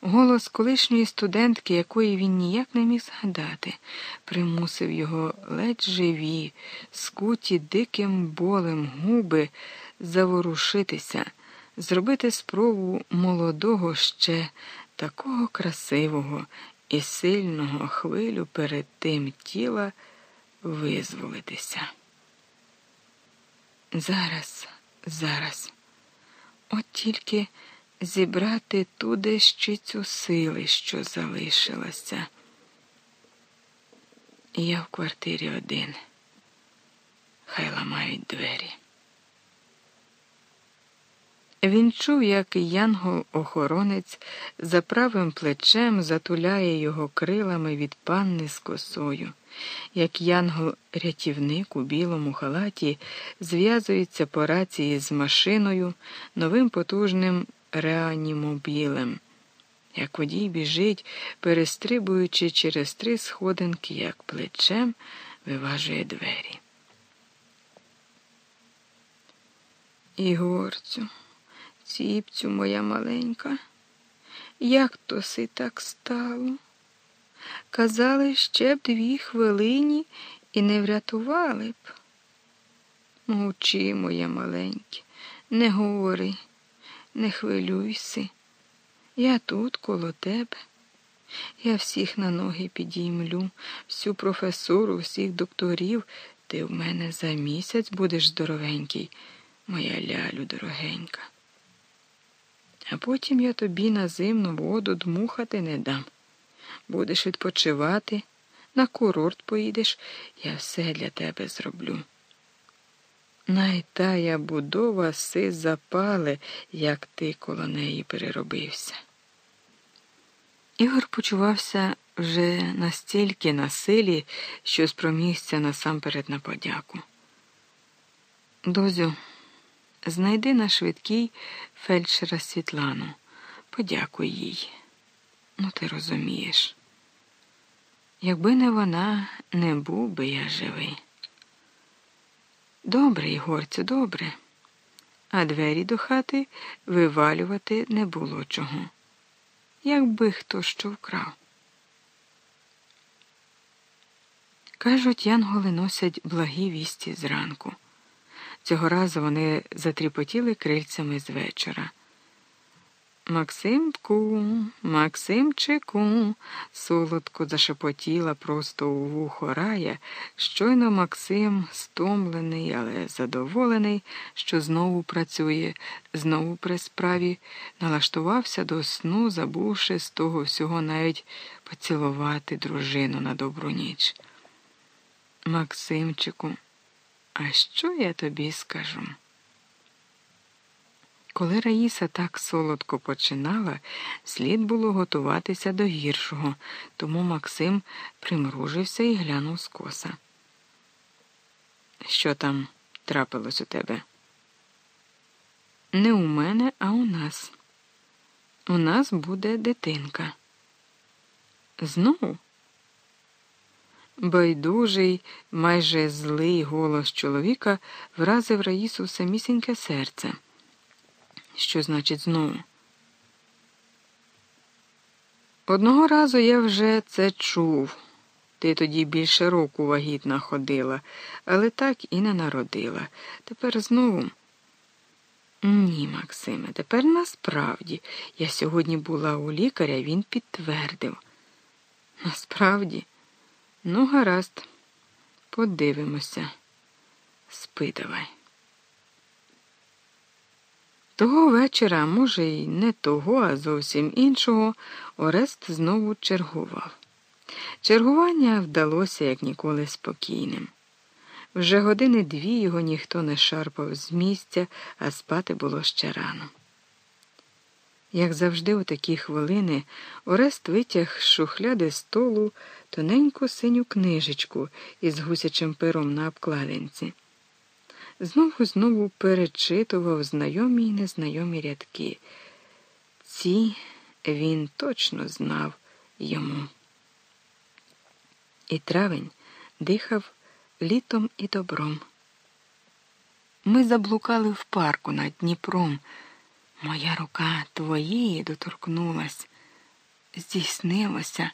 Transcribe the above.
Голос колишньої студентки, якої він ніяк не міг згадати, примусив його ледь живі, скуті диким болем губи заворушитися, зробити спробу молодого ще такого красивого і сильного хвилю перед тим тіла визволитися. Зараз, зараз, от тільки зібрати ту дещицю сили, що залишилася. Я в квартирі один. Хай ламають двері. Він чув, як янгол-охоронець за правим плечем затуляє його крилами від панни з косою, як янгол-рятівник у білому халаті зв'язується по рації з машиною новим потужним реанімобілем, як водій біжить, перестрибуючи через три сходинки, як плечем виважує двері. Ігорцю. Ціпцю моя маленька, як то си так стало? Казали, ще б дві хвилині і не врятували б. Мовчи, моє маленьке, не говори, не хвилюйся. Я тут коло тебе. Я всіх на ноги підіймлю, всю професору, всіх докторів. Ти в мене за місяць будеш здоровенький, моя лялю дорогенька а потім я тобі на зимну воду дмухати не дам. Будеш відпочивати, на курорт поїдеш, я все для тебе зроблю. Най тая будова си запале, як ти коло неї переробився. Ігор почувався вже настільки на силі, що спромігся насамперед на подяку. Дозю. Знайди на швидкій фельдшера Світлану. Подякуй їй. Ну, ти розумієш. Якби не вона, не був би я живий. Добре, Ігорцю, добре. А двері до хати вивалювати не було чого. Якби хто що вкрав. Кажуть, янголи носять благі вісті зранку. Цього разу вони затріпотіли крильцями з вечора. Максимку, Максимчику, солодко зашепотіла просто у вухо рая. Щойно Максим, стомлений, але задоволений, що знову працює, знову при справі, налаштувався до сну, забувши з того всього навіть поцілувати дружину на добру ніч. Максимчику. А що я тобі скажу? Коли Раїса так солодко починала, слід було готуватися до гіршого, тому Максим примружився і глянув скоса. Що там трапилось у тебе? Не у мене, а у нас. У нас буде дитинка. Знову? Байдужий, майже злий голос чоловіка вразив Раїсу самісіньке серце. Що значить знову? Одного разу я вже це чув. Ти тоді більше року вагітна ходила, але так і не народила. Тепер знову. Ні, Максиме, тепер насправді. Я сьогодні була у лікаря, він підтвердив. Насправді. Ну, гаразд, подивимося. Спи давай. Того вечора, може, й не того, а зовсім іншого, Орест знову чергував. Чергування вдалося як ніколи спокійним. Вже години дві його ніхто не шарпав з місця, а спати було ще рано. Як завжди, у такі хвилини, Орест витяг з шухляди столу тоненьку синю книжечку із гусячим пером на обкладинці. Знову знову перечитував знайомі й незнайомі рядки. Ці він точно знав йому. І травень дихав літом і добром. Ми заблукали в парку над Дніпром. Моя рука твоєї доторкнулась, здійснилося.